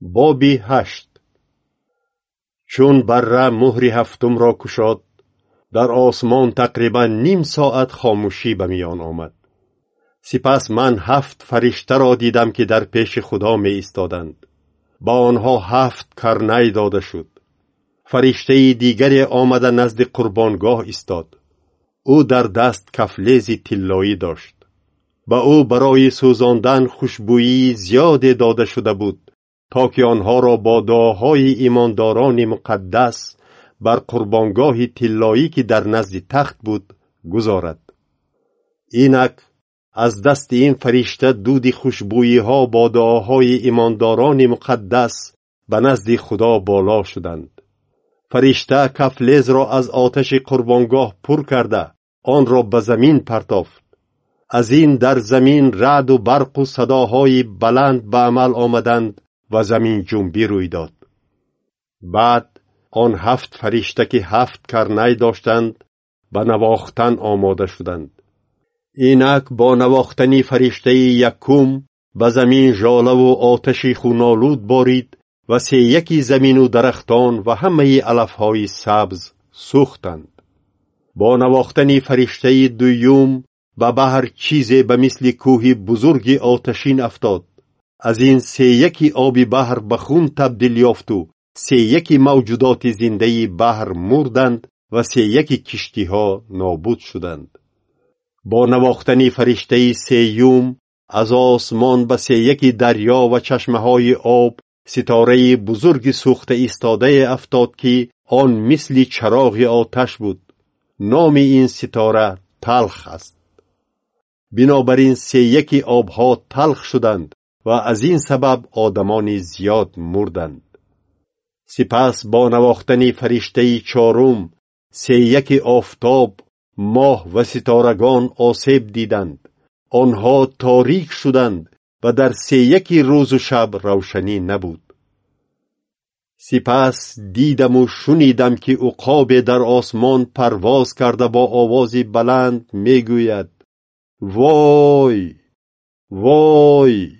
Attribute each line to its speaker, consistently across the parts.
Speaker 1: боби ҳашт. Чун барра муҳри ҳафтумро кушод дар осмон тақрибан ним соат хомӯшӣ ба миён омад. Сипас ман ҳафт фариштаро дидам ки дар пеши худо меистоданд. Ба онҳо ҳафт карнай дода шуд. Фариштаи дигаре омада назди қурбонгоҳ истод. Ӯ дар даст кафлези тиллоӣ дошт. Ба ӯ барои сӯзондан хушбӯии зиёде дода шуда буд то ки онҳоро бо дуоҳои имондорони муқаддас бар қурбонгоҳи тиллоӣ ки дар назди тахт буд гузорад. Инак аз дасти ин фаришта дуди хушбӯиҳо бо дуоҳои имондорони муқаддас ба назди худо боло шуданд. Фаришта кафлезро аз оташи қурбонгоҳ пур карда онро ба замин партофт. Аз ин дар замин раъду барқу садоҳои баланд ба амал омаданд ва заминҷунбӣ рӯй дод. Баъд он ҳафт фаришта ки ҳафт карнай доштанд ба навохтан омода шуданд. Инак бо навохтани фариштаи якум ба замин жолаву оташи хунолуд борид ва сеяки замину дарахтон ва ҳамаи алафҳои сабз сӯхтанд. Бо навохтани фариштаи дуюм ба баҳр чизе ба мисли кӯҳи бузурги оташин афтод аз ин сеяки оби баҳр ба хун табдил ёфту. Сеяки мавҷудоти зиндаи баҳр мурданд ва сеяки киштиҳо нобуд шуданд. Бо навохтани фариштаи сеюм аз осмон ба сеяки дарьё ва чашмаҳои об ситораи бузурги сӯхта истодае афтод ки он мисли чароғи оташ буд. Номи ин ситора талх аст. Бинобар ин сеяки обҳо талх шуданд ва аз ин сабаб одамони зиёд мурданд. Сипас бо навохтани фариштаи чорум сеяки офтоб моҳ ва ситорагон осеб диданд. Онҳо торик шуданд ва дар сеяки рӯзу шаб равшанӣ набуд. Сипас дидаму шунидам ки уқобе дар осмон парвоз карда бо овози баланд мегӯяд. Вой вой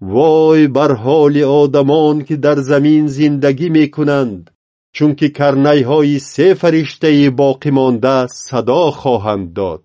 Speaker 1: вой бар ҳоли одамон ки дар замин зиндагӣ мекунанд чунки карнайҳои се фариштаи боқимонда садо хоҳанд дод